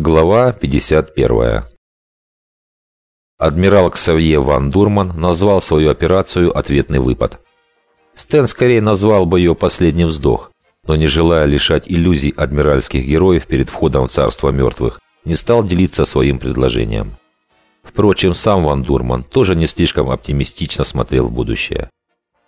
Глава 51. Адмирал Ксавье Ван Дурман назвал свою операцию «Ответный выпад». Стэн скорее назвал бы ее «Последний вздох», но не желая лишать иллюзий адмиральских героев перед входом в царство мертвых, не стал делиться своим предложением. Впрочем, сам Ван Дурман тоже не слишком оптимистично смотрел в будущее.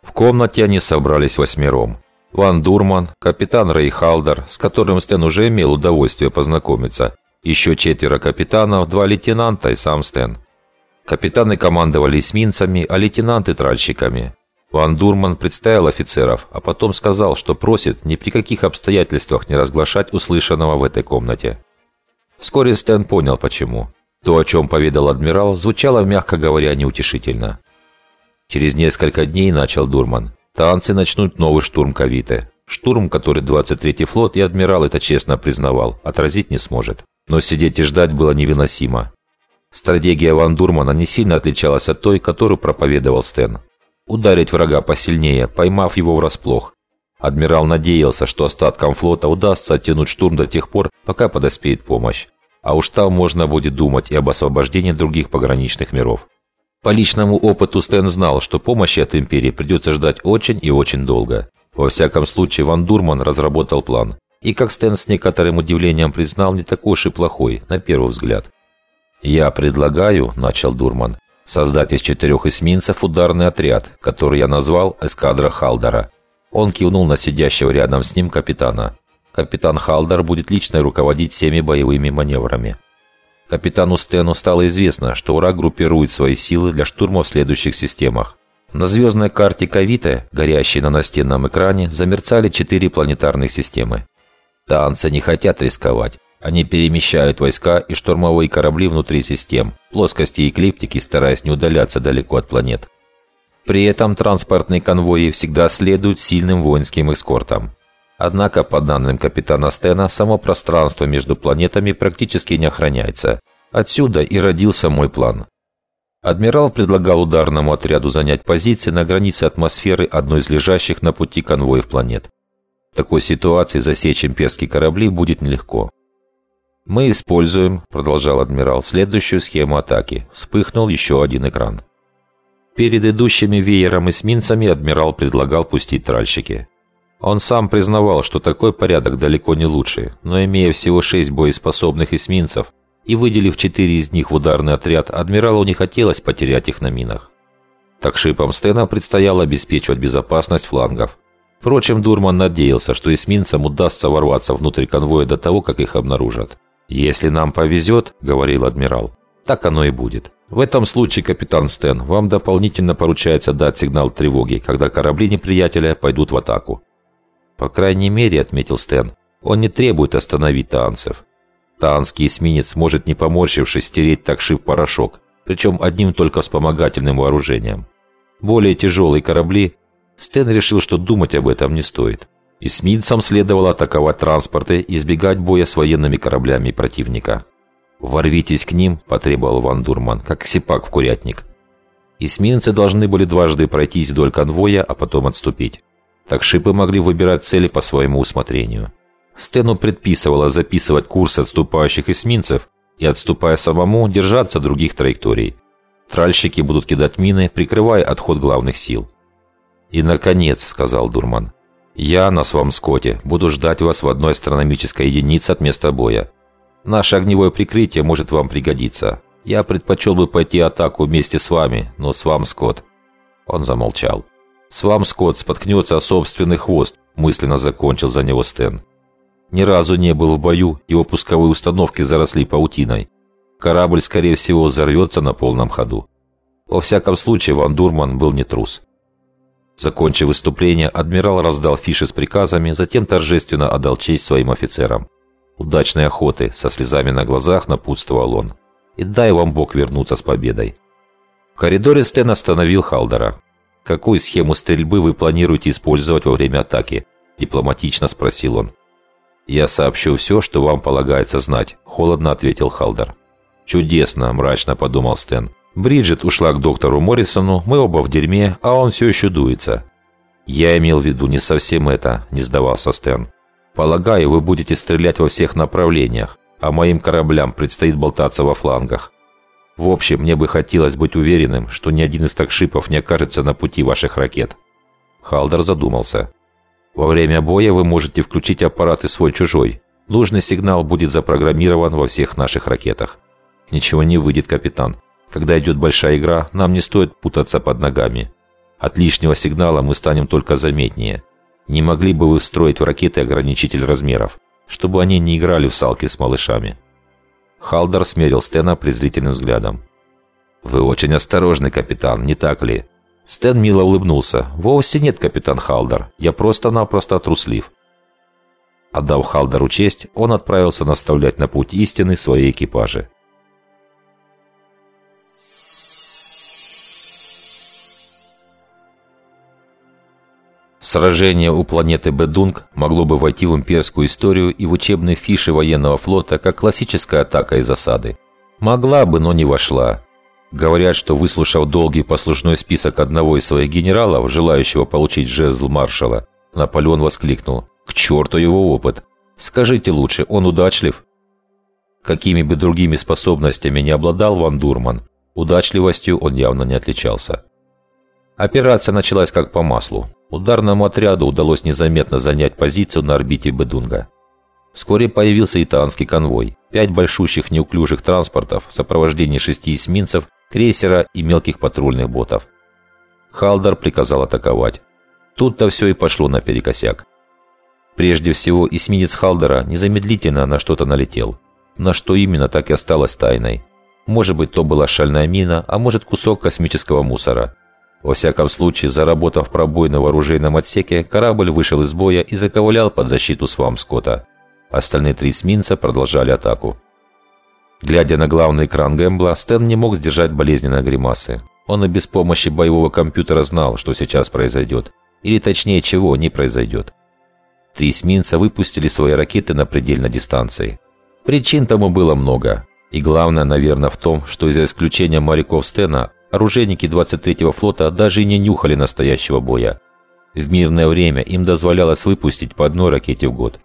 В комнате они собрались восьмером. Ван Дурман, капитан Рэй Халдер, с которым Стэн уже имел удовольствие познакомиться, еще четверо капитанов, два лейтенанта и сам Стэн. Капитаны командовали эсминцами, а лейтенанты – тральщиками. Ван Дурман представил офицеров, а потом сказал, что просит ни при каких обстоятельствах не разглашать услышанного в этой комнате. Вскоре Стэн понял, почему. То, о чем поведал адмирал, звучало, мягко говоря, неутешительно. Через несколько дней начал Дурман. Танцы начнут новый штурм Кавиты. Штурм, который 23-й флот и адмирал это честно признавал, отразить не сможет. Но сидеть и ждать было невыносимо. Стратегия Ван Дурмана не сильно отличалась от той, которую проповедовал Стэн. Ударить врага посильнее, поймав его врасплох. Адмирал надеялся, что остаткам флота удастся оттянуть штурм до тех пор, пока подоспеет помощь. А уж там можно будет думать и об освобождении других пограничных миров. По личному опыту Стэн знал, что помощи от Империи придется ждать очень и очень долго. Во всяком случае, Ван Дурман разработал план. И, как Стэн с некоторым удивлением признал, не такой уж и плохой, на первый взгляд. «Я предлагаю», – начал Дурман, – «создать из четырех эсминцев ударный отряд, который я назвал «Эскадра Халдера». Он кивнул на сидящего рядом с ним капитана. Капитан Халдер будет лично руководить всеми боевыми маневрами. Капитану Стэну стало известно, что враг группирует свои силы для штурма в следующих системах. На звездной карте Кавита, горящей на настенном экране, замерцали четыре планетарных системы. Танцы не хотят рисковать. Они перемещают войска и штурмовые корабли внутри систем, плоскости эклиптики, стараясь не удаляться далеко от планет. При этом транспортные конвои всегда следуют сильным воинским эскортам. Однако, по данным капитана Стена, само пространство между планетами практически не охраняется. Отсюда и родился мой план. Адмирал предлагал ударному отряду занять позиции на границе атмосферы одной из лежащих на пути конвоев планет. Такой ситуации засечь имперские корабли будет нелегко. «Мы используем», — продолжал адмирал, — «следующую схему атаки». Вспыхнул еще один экран. Перед идущими веером эсминцами адмирал предлагал пустить тральщики. Он сам признавал, что такой порядок далеко не лучший, но имея всего шесть боеспособных эсминцев и выделив четыре из них в ударный отряд, адмиралу не хотелось потерять их на минах. Так шипам Стена предстояло обеспечивать безопасность флангов. Впрочем, Дурман надеялся, что эсминцам удастся ворваться внутрь конвоя до того, как их обнаружат. «Если нам повезет», — говорил адмирал, — «так оно и будет. В этом случае, капитан Стэн, вам дополнительно поручается дать сигнал тревоги, когда корабли неприятеля пойдут в атаку». «По крайней мере», — отметил Стэн, — «он не требует остановить танцев. Таанский эсминец может, не поморщившись, стереть такшив порошок, причем одним только вспомогательным вооружением. Более тяжелые корабли Стэн решил, что думать об этом не стоит. Эсминцам следовало атаковать транспорты и избегать боя с военными кораблями противника. «Ворвитесь к ним», – потребовал Ван Дурман, как сипак в курятник. Эсминцы должны были дважды пройтись вдоль конвоя, а потом отступить. Так шипы могли выбирать цели по своему усмотрению. Стэну предписывало записывать курс отступающих эсминцев и, отступая самому, держаться других траекторий. Тральщики будут кидать мины, прикрывая отход главных сил. «И, наконец», — сказал Дурман, — «я на своем скоте буду ждать вас в одной астрономической единице от места боя. Наше огневое прикрытие может вам пригодиться. Я предпочел бы пойти атаку вместе с вами, но с вам, Скотт». Он замолчал. «С вам, Скотт, споткнется о собственный хвост», — мысленно закончил за него Стэн. Ни разу не был в бою, его пусковые установки заросли паутиной. Корабль, скорее всего, взорвется на полном ходу. Во всяком случае, Ван Дурман был не трус. Закончив выступление, адмирал раздал фиши с приказами, затем торжественно отдал честь своим офицерам. «Удачной охоты!» – со слезами на глазах напутствовал он. «И дай вам Бог вернуться с победой!» В коридоре Стэн остановил Халдера. «Какую схему стрельбы вы планируете использовать во время атаки?» – дипломатично спросил он. «Я сообщу все, что вам полагается знать», – холодно ответил Халдер. «Чудесно», – мрачно подумал Стэн. Бриджит ушла к доктору Моррисону, мы оба в дерьме, а он все еще дуется. Я имел в виду не совсем это, не сдавался Стэн. Полагаю, вы будете стрелять во всех направлениях. а моим кораблям предстоит болтаться во флангах. В общем, мне бы хотелось быть уверенным, что ни один из такшипов не окажется на пути ваших ракет». Халдер задумался. «Во время боя вы можете включить аппараты свой-чужой. Нужный сигнал будет запрограммирован во всех наших ракетах». «Ничего не выйдет, капитан. Когда идет большая игра, нам не стоит путаться под ногами. От лишнего сигнала мы станем только заметнее. Не могли бы вы встроить в ракеты ограничитель размеров, чтобы они не играли в салки с малышами?» Халдер смерил Стена презрительным взглядом. «Вы очень осторожный, капитан, не так ли?» Стэн мило улыбнулся. «Вовсе нет, капитан Халдер. Я просто-напросто труслив». Отдав Халдеру честь, он отправился наставлять на путь истины свои экипажи. Сражение у планеты Бедунг могло бы войти в имперскую историю и в учебные фиши военного флота как классическая атака из засады. Могла бы, но не вошла. Говорят, что выслушав долгий послужной список одного из своих генералов, желающего получить жезл маршала, Наполеон воскликнул «К черту его опыт! Скажите лучше, он удачлив?» Какими бы другими способностями не обладал Ван Дурман, удачливостью он явно не отличался. Операция началась как по маслу. Ударному отряду удалось незаметно занять позицию на орбите Бедунга. Вскоре появился и танский конвой. Пять большущих неуклюжих транспортов в сопровождении шести эсминцев, крейсера и мелких патрульных ботов. Халдер приказал атаковать. Тут-то все и пошло наперекосяк. Прежде всего, эсминец Халдера незамедлительно на что-то налетел. На что именно, так и осталось тайной. Может быть, то была шальная мина, а может, кусок космического мусора. Во всяком случае, заработав пробой на вооружейном отсеке, корабль вышел из боя и заковылял под защиту Свамскота. Остальные три эсминца продолжали атаку. Глядя на главный экран Гэмбла, Стэн не мог сдержать болезненной гримасы. Он и без помощи боевого компьютера знал, что сейчас произойдет. Или точнее, чего не произойдет. Три эсминца выпустили свои ракеты на предельной дистанции. Причин тому было много. И главное, наверное, в том, что из-за исключения моряков Стена, оружейники 23-го флота даже и не нюхали настоящего боя. В мирное время им дозволялось выпустить по одной ракете в год.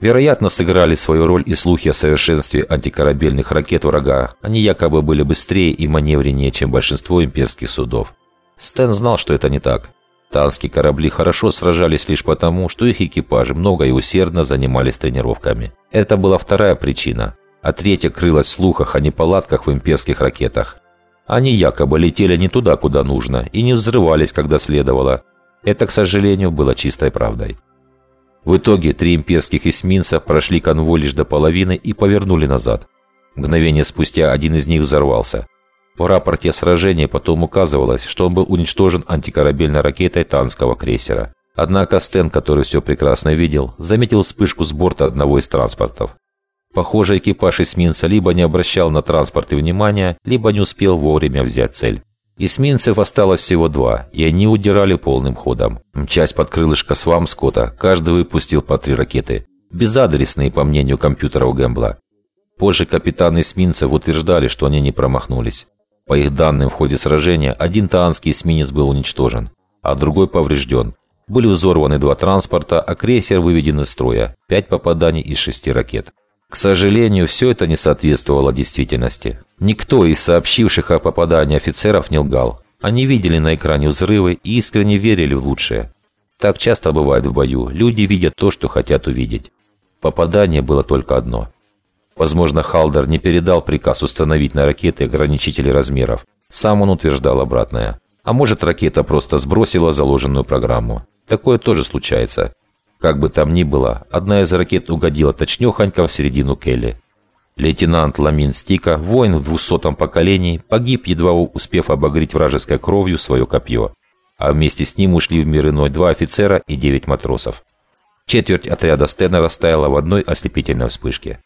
Вероятно, сыграли свою роль и слухи о совершенстве антикорабельных ракет врага. Они якобы были быстрее и маневреннее, чем большинство имперских судов. Стэн знал, что это не так. Танские корабли хорошо сражались лишь потому, что их экипажи много и усердно занимались тренировками. Это была вторая причина. А третья крылась в слухах о неполадках в имперских ракетах. Они якобы летели не туда, куда нужно, и не взрывались, когда следовало. Это, к сожалению, было чистой правдой. В итоге три имперских эсминца прошли конвой лишь до половины и повернули назад. Мгновение спустя один из них взорвался. В рапорте сражения потом указывалось, что он был уничтожен антикорабельной ракетой танского крейсера. Однако Стэн, который все прекрасно видел, заметил вспышку с борта одного из транспортов. Похоже, экипаж эсминца либо не обращал на транспорты внимания, либо не успел вовремя взять цель. Эсминцев осталось всего два, и они удирали полным ходом. Мчась под крылышко Свамскота, каждый выпустил по три ракеты. Безадресные, по мнению компьютеров Гэмбла. Позже капитаны эсминцев утверждали, что они не промахнулись. По их данным, в ходе сражения один таанский эсминец был уничтожен, а другой поврежден. Были взорваны два транспорта, а крейсер выведен из строя. Пять попаданий из шести ракет. К сожалению, все это не соответствовало действительности. Никто из сообщивших о попадании офицеров не лгал. Они видели на экране взрывы и искренне верили в лучшее. Так часто бывает в бою. Люди видят то, что хотят увидеть. Попадание было только одно. Возможно, Халдер не передал приказ установить на ракеты ограничители размеров. Сам он утверждал обратное. А может, ракета просто сбросила заложенную программу. Такое тоже случается. Как бы там ни было, одна из ракет угодила точнёхонько в середину Келли. Лейтенант Ламин Стика, воин в двухсотом поколении, погиб, едва успев обогреть вражеской кровью свое копье. А вместе с ним ушли в мир иной два офицера и девять матросов. Четверть отряда Стена растаяла в одной ослепительной вспышке.